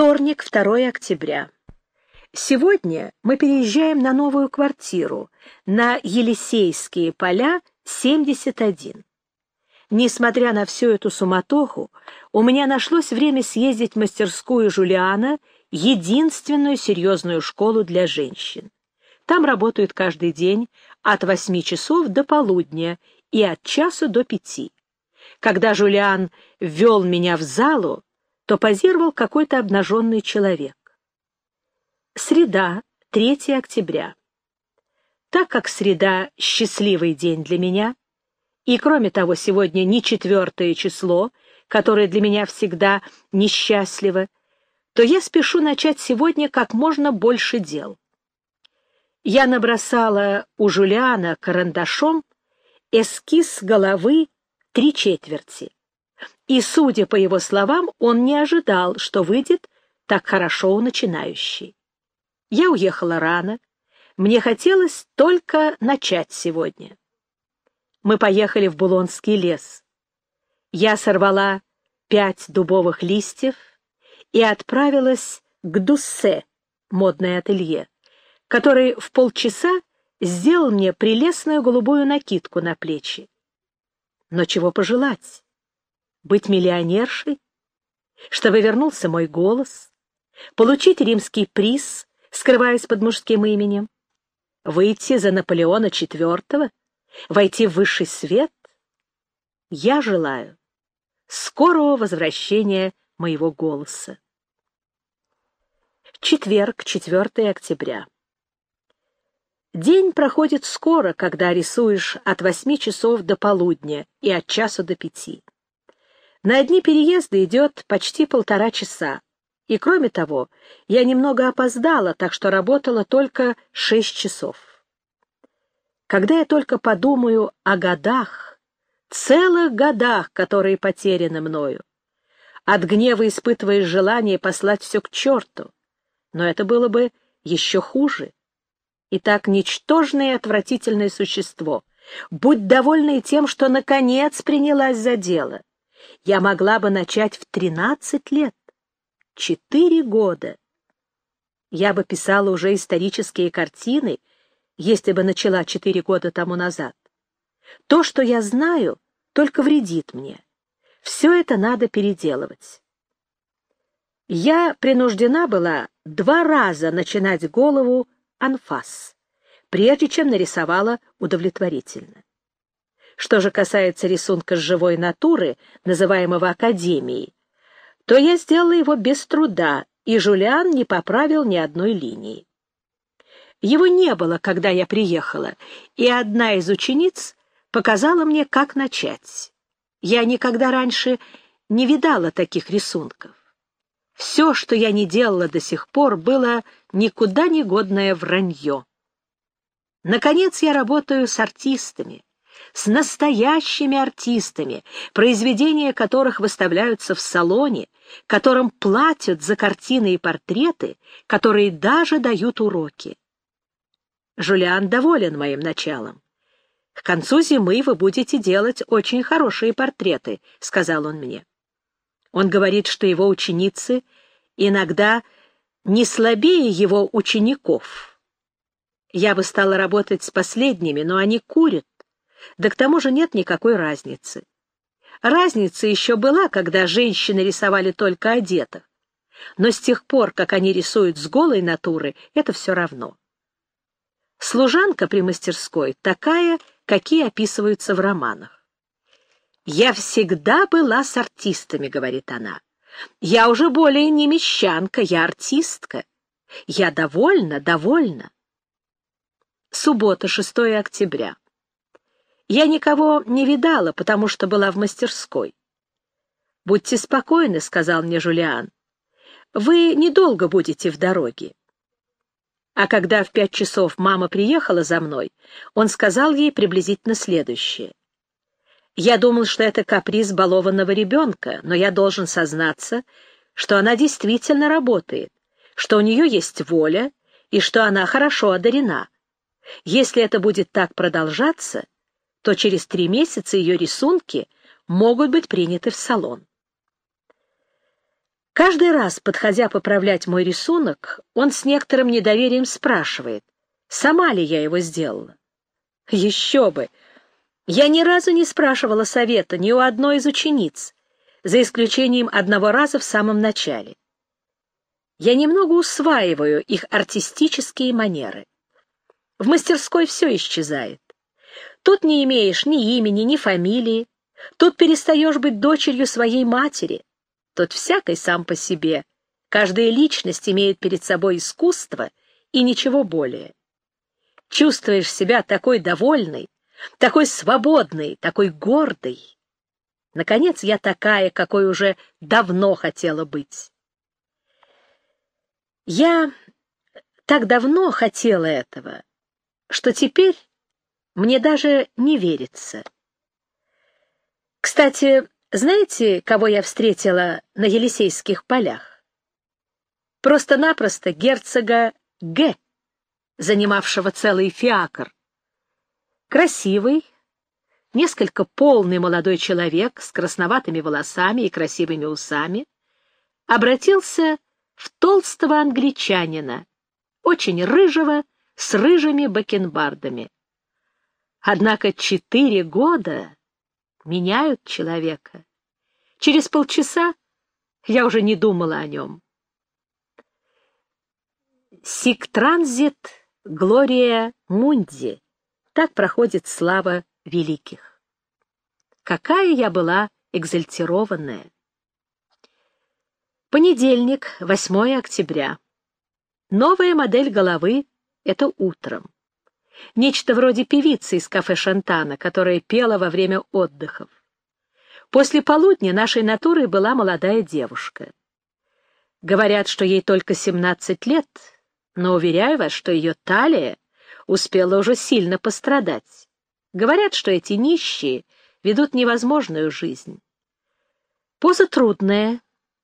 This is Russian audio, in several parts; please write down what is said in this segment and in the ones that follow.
Вторник, 2 октября. Сегодня мы переезжаем на новую квартиру на Елисейские поля, 71. Несмотря на всю эту суматоху, у меня нашлось время съездить в мастерскую Жулиана, единственную серьезную школу для женщин. Там работают каждый день от 8 часов до полудня и от часу до пяти. Когда Жулиан ввел меня в залу, то позировал какой-то обнаженный человек. Среда, 3 октября. Так как среда — счастливый день для меня, и, кроме того, сегодня не четвертое число, которое для меня всегда несчастливо, то я спешу начать сегодня как можно больше дел. Я набросала у Жулиана карандашом эскиз головы три четверти. И, судя по его словам, он не ожидал, что выйдет так хорошо у начинающей. Я уехала рано. Мне хотелось только начать сегодня. Мы поехали в Булонский лес. Я сорвала пять дубовых листьев и отправилась к Дуссе, модное ателье, который в полчаса сделал мне прелестную голубую накидку на плечи. Но чего пожелать? Быть миллионершей? Чтобы вернулся мой голос? Получить римский приз, скрываясь под мужским именем? Выйти за Наполеона IV? Войти в высший свет? Я желаю скорого возвращения моего голоса. Четверг, 4 октября. День проходит скоро, когда рисуешь от восьми часов до полудня и от часу до пяти. На одни переезды идет почти полтора часа, и, кроме того, я немного опоздала, так что работала только шесть часов. Когда я только подумаю о годах, целых годах, которые потеряны мною, от гнева испытываешь желание послать все к черту, но это было бы еще хуже. И так ничтожное и отвратительное существо, будь довольна тем, что наконец принялась за дело. Я могла бы начать в тринадцать лет. Четыре года. Я бы писала уже исторические картины, если бы начала четыре года тому назад. То, что я знаю, только вредит мне. Все это надо переделывать. Я принуждена была два раза начинать голову анфас, прежде чем нарисовала удовлетворительно. Что же касается рисунка с живой натуры, называемого Академией, то я сделала его без труда, и Жулиан не поправил ни одной линии. Его не было, когда я приехала, и одна из учениц показала мне, как начать. Я никогда раньше не видала таких рисунков. Все, что я не делала до сих пор, было никуда не годное вранье. Наконец я работаю с артистами, с настоящими артистами, произведения которых выставляются в салоне, которым платят за картины и портреты, которые даже дают уроки. Жулиан доволен моим началом. «К концу зимы вы будете делать очень хорошие портреты», — сказал он мне. Он говорит, что его ученицы иногда не слабее его учеников. Я бы стала работать с последними, но они курят, да к тому же нет никакой разницы. Разница еще была, когда женщины рисовали только одетых, но с тех пор, как они рисуют с голой натуры, это все равно. Служанка при мастерской такая, какие описываются в романах. «Я всегда была с артистами», — говорит она. «Я уже более не мещанка, я артистка. Я довольна, довольна». Суббота, 6 октября. Я никого не видала, потому что была в мастерской. «Будьте спокойны», — сказал мне Жулиан. «Вы недолго будете в дороге». А когда в пять часов мама приехала за мной, он сказал ей приблизительно следующее. Я думал, что это каприз балованного ребенка, но я должен сознаться, что она действительно работает, что у нее есть воля и что она хорошо одарена. Если это будет так продолжаться, то через три месяца ее рисунки могут быть приняты в салон. Каждый раз, подходя поправлять мой рисунок, он с некоторым недоверием спрашивает, сама ли я его сделала. Еще бы! Я ни разу не спрашивала совета ни у одной из учениц, за исключением одного раза в самом начале. Я немного усваиваю их артистические манеры. В мастерской все исчезает. Тут не имеешь ни имени, ни фамилии. Тут перестаешь быть дочерью своей матери. Тут всякой сам по себе. Каждая личность имеет перед собой искусство и ничего более. Чувствуешь себя такой довольной, такой свободной, такой гордой. Наконец, я такая, какой уже давно хотела быть. Я так давно хотела этого, что теперь мне даже не верится. Кстати, знаете, кого я встретила на Елисейских полях? Просто-напросто герцога Г., занимавшего целый фиакр. Красивый, несколько полный молодой человек с красноватыми волосами и красивыми усами обратился в толстого англичанина, очень рыжего, с рыжими бакенбардами. Однако четыре года меняют человека. Через полчаса я уже не думала о нем. Сик-транзит Глория Мунди. Так проходит слава великих. Какая я была экзальтированная! Понедельник, 8 октября. Новая модель головы — это утром. Нечто вроде певицы из кафе Шантана, которая пела во время отдыхов. После полудня нашей натурой была молодая девушка. Говорят, что ей только 17 лет, но уверяю вас, что ее талия успела уже сильно пострадать. Говорят, что эти нищие ведут невозможную жизнь. Поза трудная,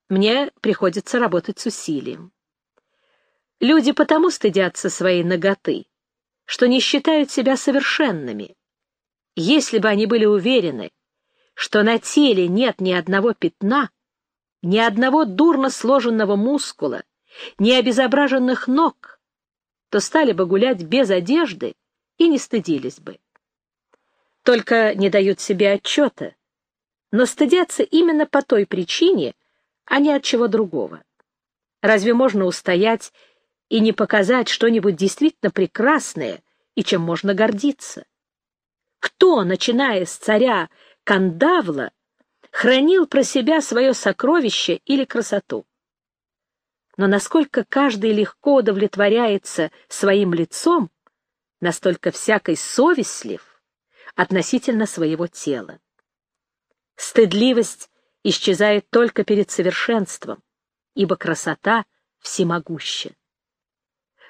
мне приходится работать с усилием. Люди потому стыдятся своей ноготы, что не считают себя совершенными. Если бы они были уверены, что на теле нет ни одного пятна, ни одного дурно сложенного мускула, ни обезображенных ног, то стали бы гулять без одежды и не стыдились бы. Только не дают себе отчета, но стыдятся именно по той причине, а не от чего другого. Разве можно устоять и не показать что-нибудь действительно прекрасное и чем можно гордиться? Кто, начиная с царя Кандавла, хранил про себя свое сокровище или красоту? Но насколько каждый легко удовлетворяется своим лицом, настолько всякой совестлив относительно своего тела. Стыдливость исчезает только перед совершенством, ибо красота всемогуща.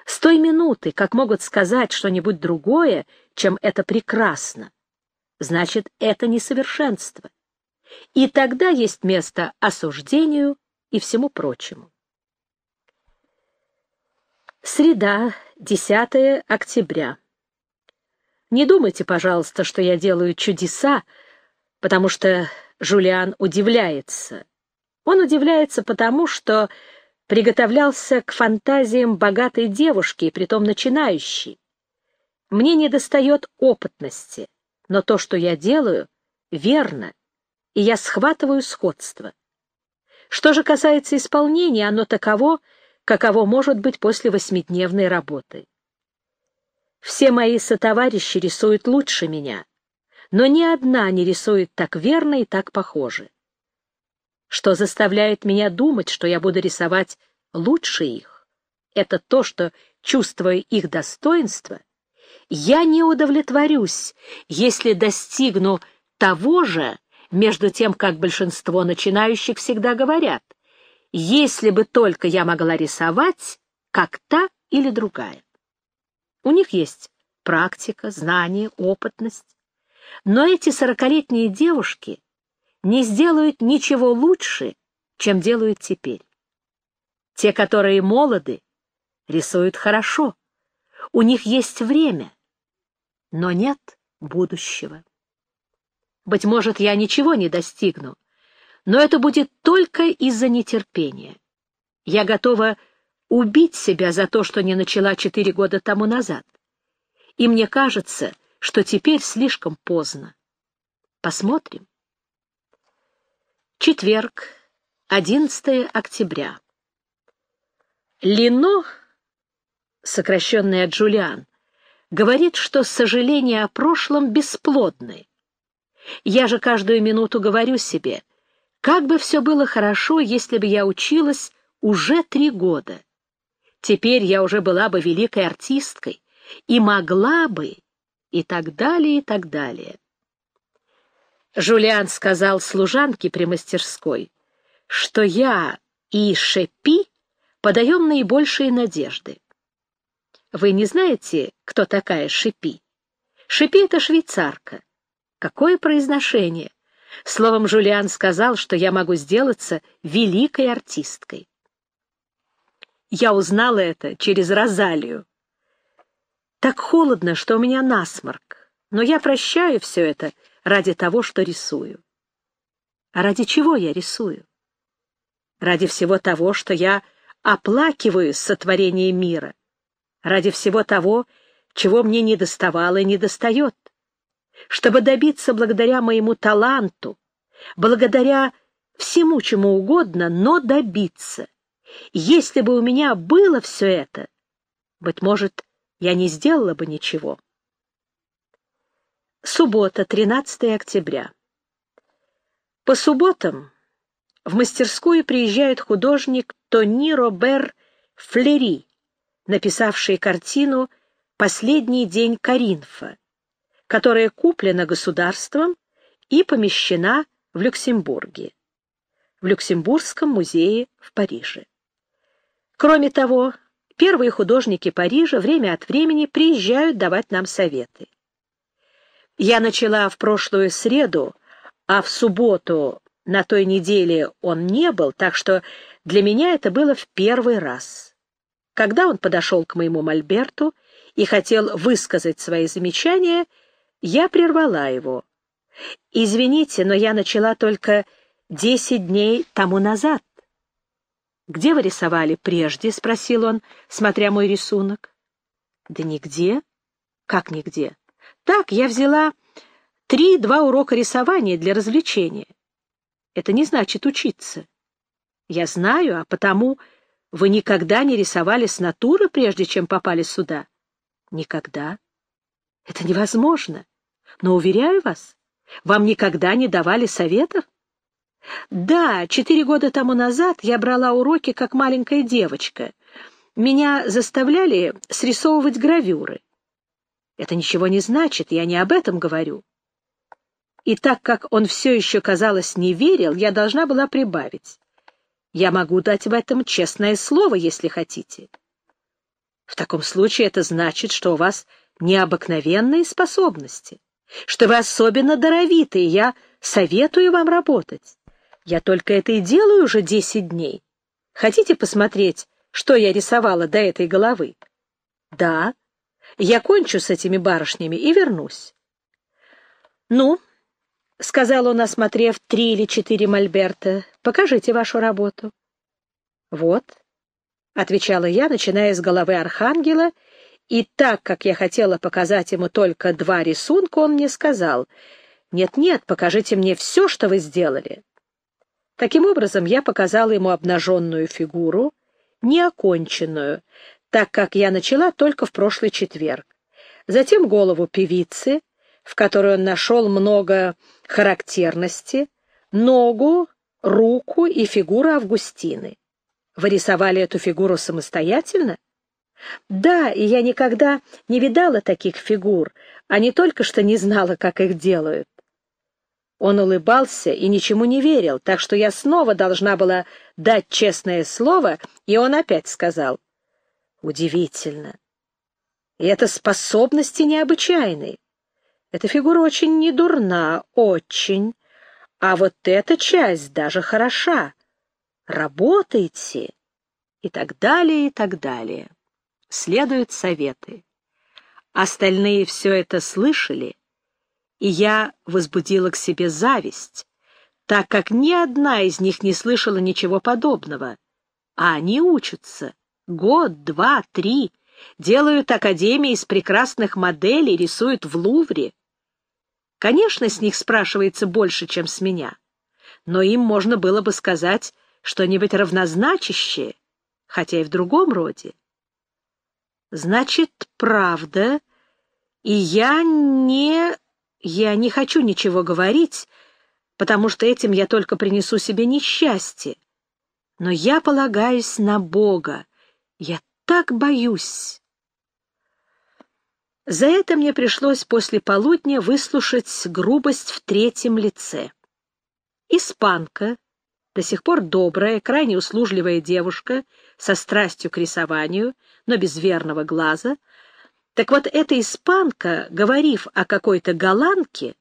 С той минуты, как могут сказать что-нибудь другое, чем это прекрасно, значит, это несовершенство. И тогда есть место осуждению и всему прочему. Среда, 10 октября. Не думайте, пожалуйста, что я делаю чудеса, потому что Жулиан удивляется. Он удивляется потому, что приготовлялся к фантазиям богатой девушки, притом начинающей. Мне недостает опытности, но то, что я делаю, верно, и я схватываю сходство. Что же касается исполнения, оно таково, каково может быть после восьмидневной работы. Все мои сотоварищи рисуют лучше меня, но ни одна не рисует так верно и так похоже что заставляет меня думать, что я буду рисовать лучше их. Это то, что, чувствуя их достоинство, я не удовлетворюсь, если достигну того же, между тем, как большинство начинающих всегда говорят, если бы только я могла рисовать, как та или другая. У них есть практика, знание, опытность. Но эти сорокалетние девушки не сделают ничего лучше, чем делают теперь. Те, которые молоды, рисуют хорошо, у них есть время, но нет будущего. Быть может, я ничего не достигну, Но это будет только из-за нетерпения. Я готова убить себя за то, что не начала четыре года тому назад. И мне кажется, что теперь слишком поздно. Посмотрим. Четверг, 11 октября. Лино, сокращенный от Джулиан, говорит, что сожаления о прошлом бесплодны. Я же каждую минуту говорю себе, как бы все было хорошо, если бы я училась уже три года. Теперь я уже была бы великой артисткой и могла бы, и так далее, и так далее. Жулиан сказал служанке при мастерской, что я и Шепи подаем наибольшие надежды. Вы не знаете, кто такая Шипи? Шипи — это швейцарка. Какое произношение! Словом, Жулиан сказал, что я могу сделаться великой артисткой. Я узнала это через Розалию. Так холодно, что у меня насморк, но я прощаю все это ради того, что рисую. А ради чего я рисую? Ради всего того, что я оплакиваю сотворение мира, ради всего того, чего мне не доставало и не достает, чтобы добиться благодаря моему таланту, благодаря всему, чему угодно, но добиться. Если бы у меня было все это, быть может, я не сделала бы ничего. Суббота, 13 октября. По субботам в мастерскую приезжает художник Тони Робер Флери, написавший картину «Последний день Каринфа», которая куплена государством и помещена в Люксембурге, в Люксембургском музее в Париже. Кроме того, первые художники Парижа время от времени приезжают давать нам советы. Я начала в прошлую среду, а в субботу на той неделе он не был, так что для меня это было в первый раз. Когда он подошел к моему мольберту и хотел высказать свои замечания, я прервала его. «Извините, но я начала только десять дней тому назад». «Где вы рисовали прежде?» — спросил он, смотря мой рисунок. «Да нигде». «Как нигде?» «Так, я взяла три-два урока рисования для развлечения. Это не значит учиться. Я знаю, а потому вы никогда не рисовали с натуры, прежде чем попали сюда? Никогда. Это невозможно. Но, уверяю вас, вам никогда не давали советов? Да, четыре года тому назад я брала уроки как маленькая девочка. Меня заставляли срисовывать гравюры. Это ничего не значит, я не об этом говорю. И так как он все еще, казалось, не верил, я должна была прибавить. Я могу дать в этом честное слово, если хотите. В таком случае это значит, что у вас необыкновенные способности, что вы особенно даровиты, и я советую вам работать. Я только это и делаю уже десять дней. Хотите посмотреть, что я рисовала до этой головы? Да, я кончу с этими барышнями и вернусь. Ну, — сказал он, осмотрев три или четыре мольберта, — покажите вашу работу. — Вот, — отвечала я, начиная с головы архангела, и так как я хотела показать ему только два рисунка, он мне сказал, «Нет-нет, покажите мне все, что вы сделали». Таким образом, я показала ему обнаженную фигуру, неоконченную, так как я начала только в прошлый четверг. Затем голову певицы, в которой он нашел много характерности, ногу, руку и фигуру Августины. Вы рисовали эту фигуру самостоятельно? Да, и я никогда не видала таких фигур, а не только что не знала, как их делают. Он улыбался и ничему не верил, так что я снова должна была дать честное слово, и он опять сказал. Удивительно. И это способности необычайные. Эта фигура очень недурна, очень. А вот эта часть даже хороша. Работайте. И так далее, и так далее. Следуют советы. Остальные все это слышали, и я возбудила к себе зависть. так как ни одна из них не слышала ничего подобного. А они учатся. Год, два, три. Делают академии из прекрасных моделей, рисуют в Лувре. Конечно, с них спрашивается больше, чем с меня. Но им можно было бы сказать что-нибудь равнозначащее, хотя и в другом роде. Значит, правда, и я не... я не хочу ничего говорить, потому что этим я только принесу себе несчастье. Но я полагаюсь на Бога. Я так боюсь. За это мне пришлось после полудня выслушать грубость в третьем лице. Испанка, до сих пор добрая, крайне услужливая девушка, со страстью к рисованию, но без верного глаза. Так вот, эта испанка, говорив о какой-то голландке,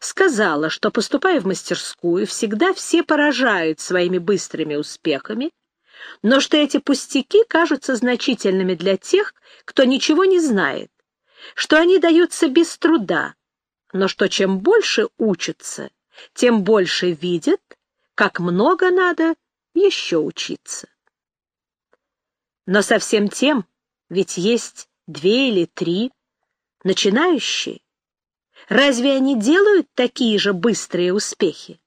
сказала, что, поступая в мастерскую, всегда все поражают своими быстрыми успехами, но что эти пустяки кажутся значительными для тех, кто ничего не знает, что они даются без труда, но что чем больше учатся, тем больше видят, как много надо еще учиться. Но совсем тем, ведь есть две или три начинающие. Разве они делают такие же быстрые успехи?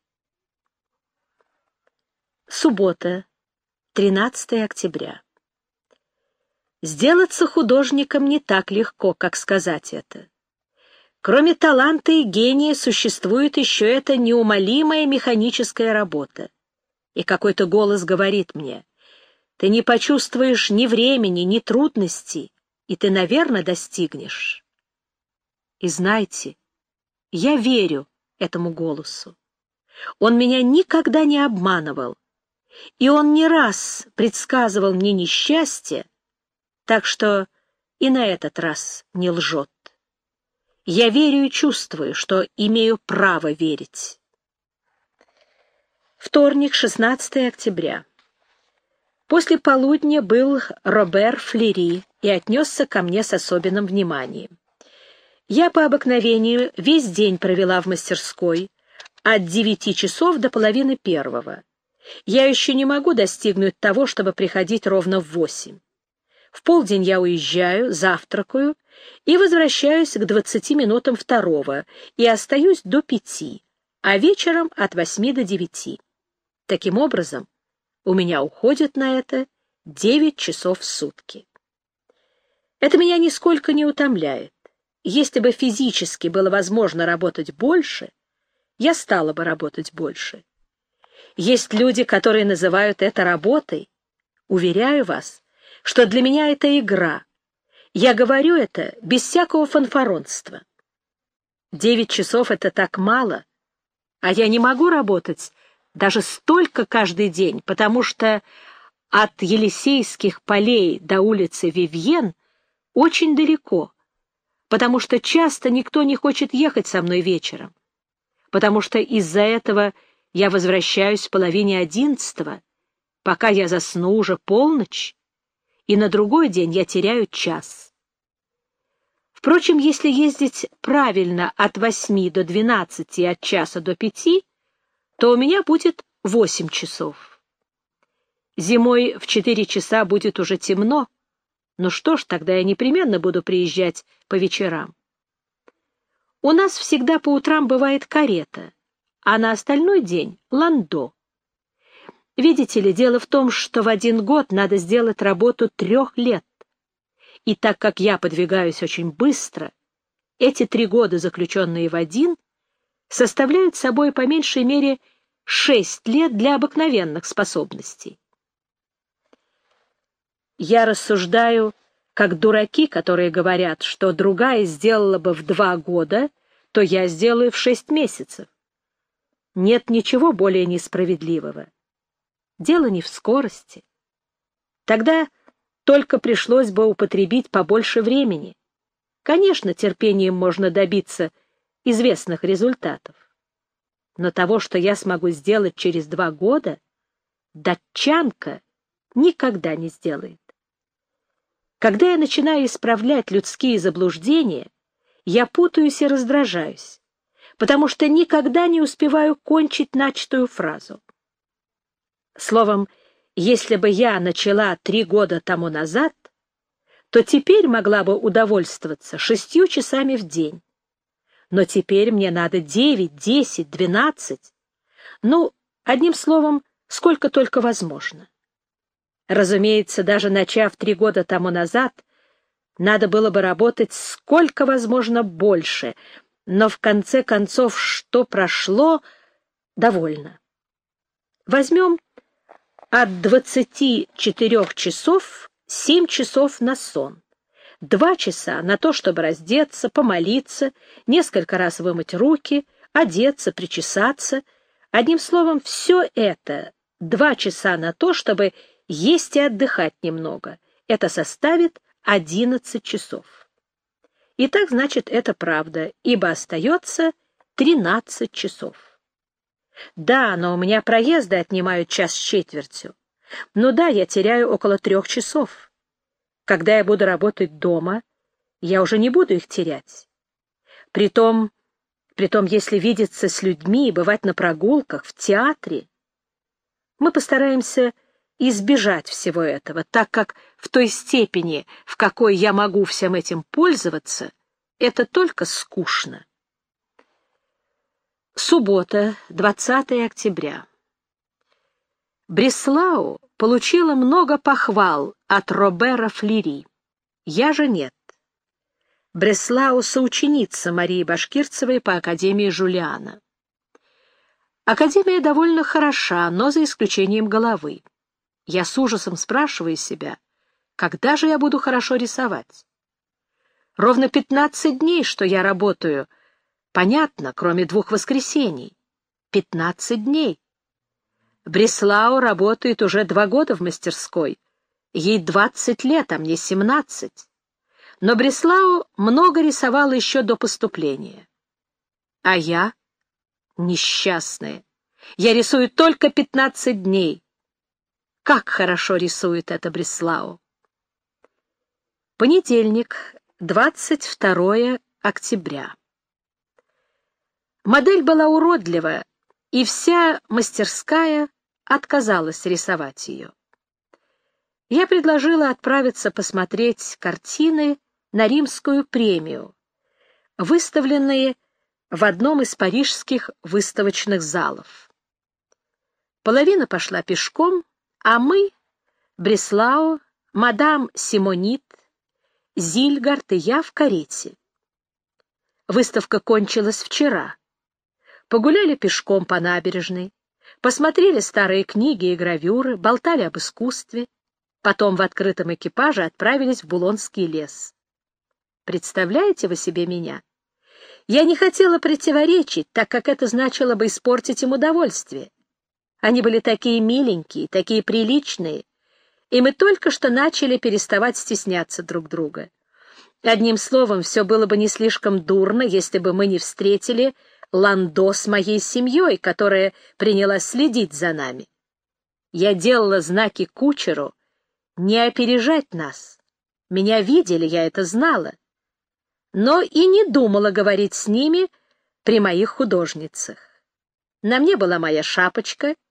Суббота, 13 октября. Сделаться художником не так легко, как сказать это. Кроме таланта и гения существует еще эта неумолимая механическая работа. И какой-то голос говорит мне, ты не почувствуешь ни времени, ни трудностей, и ты, наверное, достигнешь. И знайте, я верю этому голосу. Он меня никогда не обманывал, и он не раз предсказывал мне несчастье, так что и на этот раз не лжет. Я верю и чувствую, что имею право верить. Вторник, 16 октября. После полудня был Робер Флери и отнесся ко мне с особенным вниманием. Я по обыкновению весь день провела в мастерской, от девяти часов до половины первого. Я еще не могу достигнуть того, чтобы приходить ровно в восемь. В полдень я уезжаю, завтракаю и возвращаюсь к двадцати минутам второго и остаюсь до пяти, а вечером от восьми до девяти. Таким образом, у меня уходит на это девять часов в сутки. Это меня нисколько не утомляет. Если бы физически было возможно работать больше, я стала бы работать больше. Есть люди, которые называют это работой. Уверяю вас, что для меня это игра. Я говорю это без всякого фанфаронства. Девять часов — это так мало, а я не могу работать даже столько каждый день, потому что от Елисейских полей до улицы Вивьен очень далеко, потому что часто никто не хочет ехать со мной вечером, потому что из-за этого я возвращаюсь в половине одиннадцатого, пока я засну уже полночь, и на другой день я теряю час. Впрочем, если ездить правильно от восьми до двенадцати, от часа до пяти, то у меня будет восемь часов. Зимой в четыре часа будет уже темно. Ну что ж, тогда я непременно буду приезжать по вечерам. У нас всегда по утрам бывает карета, а на остальной день — ландо. Видите ли, дело в том, что в один год надо сделать работу трех лет. И так как я подвигаюсь очень быстро, эти три года, заключенные в один, составляют собой по меньшей мере шесть лет для обыкновенных способностей. Я рассуждаю, как дураки, которые говорят, что другая сделала бы в два года, то я сделаю в шесть месяцев. Нет ничего более несправедливого. Дело не в скорости. Тогда только пришлось бы употребить побольше времени. Конечно, терпением можно добиться известных результатов но того, что я смогу сделать через два года, датчанка никогда не сделает. Когда я начинаю исправлять людские заблуждения, я путаюсь и раздражаюсь, потому что никогда не успеваю кончить начатую фразу. Словом, если бы я начала три года тому назад, то теперь могла бы удовольствоваться шестью часами в день. Но теперь мне надо девять, десять, двенадцать. Ну, одним словом, сколько только возможно. Разумеется, даже начав три года тому назад, надо было бы работать сколько возможно больше, но в конце концов, что прошло, довольно. Возьмем от 24 часов 7 часов на сон, два часа на то, чтобы раздеться, помолиться, несколько раз вымыть руки, одеться, причесаться. Одним словом, все это два часа на то, чтобы есть и отдыхать немного. Это составит 11 часов. И так, значит, это правда, ибо остается 13 часов. Да, но у меня проезды отнимают час с четвертью. Ну да, я теряю около трех часов. Когда я буду работать дома, я уже не буду их терять. Притом, притом, если видеться с людьми, бывать на прогулках, в театре, мы постараемся избежать всего этого, так как в той степени, в какой я могу всем этим пользоваться, это только скучно. Суббота, 20 октября. Бреслау получила много похвал от Робера Флери. Я же нет. Бреслау — соученица Марии Башкирцевой по Академии Жулиана. Академия довольно хороша, но за исключением головы. Я с ужасом спрашиваю себя, когда же я буду хорошо рисовать? Ровно пятнадцать дней, что я работаю. Понятно, кроме двух воскресений. Пятнадцать дней. Бреслау работает уже два года в мастерской. Ей двадцать лет, а мне семнадцать. Но Бреслау много рисовала еще до поступления. А я несчастная. Я рисую только пятнадцать дней. Как хорошо рисует это Бреслау. Понедельник, 22 октября. Модель была уродлива, и вся мастерская отказалась рисовать ее. Я предложила отправиться посмотреть картины на римскую премию, выставленные в одном из парижских выставочных залов. Половина пошла пешком, а мы, Бреслау, мадам Симонит, Зильгард и я в карете. Выставка кончилась вчера. Погуляли пешком по набережной, посмотрели старые книги и гравюры, болтали об искусстве, потом в открытом экипаже отправились в Булонский лес. Представляете вы себе меня? Я не хотела противоречить, так как это значило бы испортить им удовольствие. Они были такие миленькие, такие приличные, и мы только что начали переставать стесняться друг друга. Одним словом, все было бы не слишком дурно, если бы мы не встретили Ландо с моей семьей, которая принялась следить за нами. Я делала знаки кучеру не опережать нас. Меня видели, я это знала. Но и не думала говорить с ними при моих художницах. На мне была моя шапочка —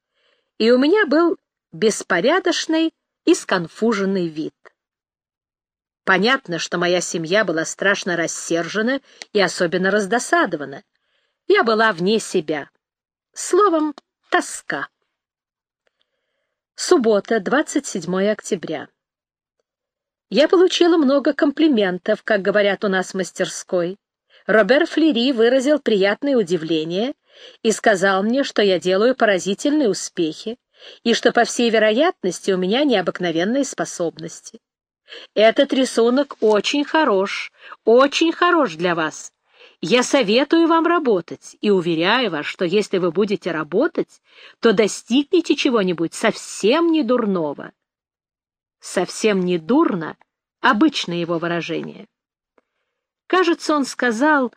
и у меня был беспорядочный и сконфуженный вид. Понятно, что моя семья была страшно рассержена и особенно раздосадована. Я была вне себя. Словом, тоска. Суббота, 27 октября. Я получила много комплиментов, как говорят у нас в мастерской. Робер Флери выразил приятное удивление и сказал мне, что я делаю поразительные успехи и что, по всей вероятности, у меня необыкновенные способности. Этот рисунок очень хорош, очень хорош для вас. Я советую вам работать и уверяю вас, что если вы будете работать, то достигнете чего-нибудь совсем не дурного. Совсем не дурно — обычное его выражение. Кажется, он сказал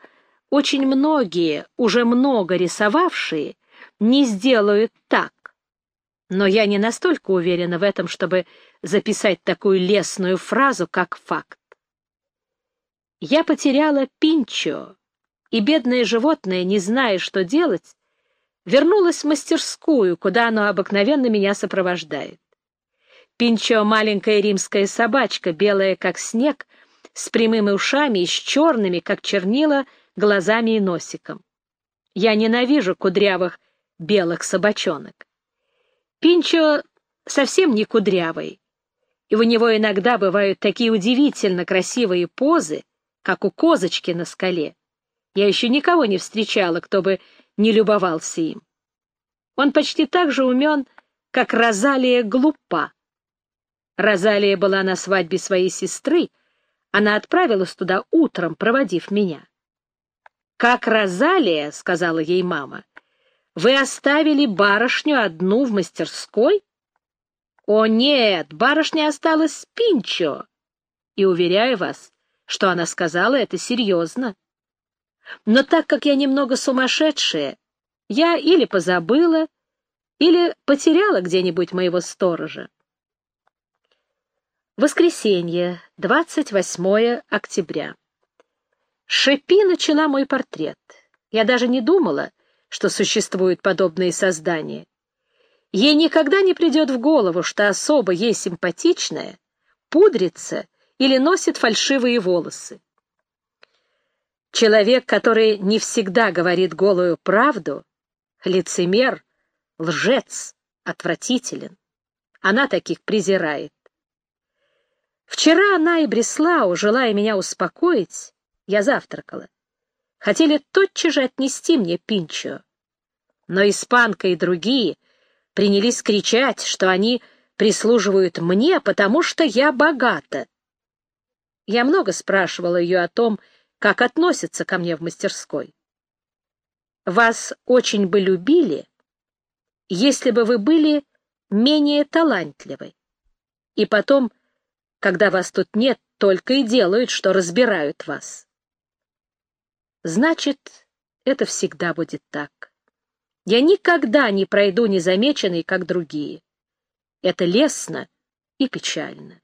очень многие, уже много рисовавшие, не сделают так. Но я не настолько уверена в этом, чтобы записать такую лесную фразу, как факт. Я потеряла Пинчо и бедное животное, не зная, что делать, вернулось в мастерскую, куда оно обыкновенно меня сопровождает. Пинчо — маленькая римская собачка, белая как снег, с прямыми ушами и с черными, как чернила, глазами и носиком. Я ненавижу кудрявых белых собачонок. Пинчо совсем не кудрявый, и у него иногда бывают такие удивительно красивые позы, как у козочки на скале. Я еще никого не встречала, кто бы не любовался им. Он почти так же умен, как Розалия глупа. Розалия была на свадьбе своей сестры, она отправилась туда утром, проводив меня. «Как Розалия», — сказала ей мама, — «вы оставили барышню одну в мастерской?» «О, нет, барышня осталась с Пинчо!» И уверяю вас, что она сказала это серьезно. Но так как я немного сумасшедшая, я или позабыла, или потеряла где-нибудь моего сторожа. Воскресенье, 28 октября. Шипи начала мой портрет. Я даже не думала, что существуют подобные создания. Ей никогда не придет в голову, что особо ей симпатичная пудрится или носит фальшивые волосы. Человек, который не всегда говорит голую правду, лицемер, лжец, отвратителен. Она таких презирает. Вчера она и Бреслау, желая меня успокоить, я завтракала. Хотели тотчас же отнести мне пинчо. Но испанка и другие принялись кричать, что они прислуживают мне, потому что я богата. Я много спрашивала ее о том, как относятся ко мне в мастерской. Вас очень бы любили, если бы вы были менее талантливы. И потом, когда вас тут нет, только и делают, что разбирают вас. Значит, это всегда будет так. Я никогда не пройду незамеченной, как другие. Это лестно и печально.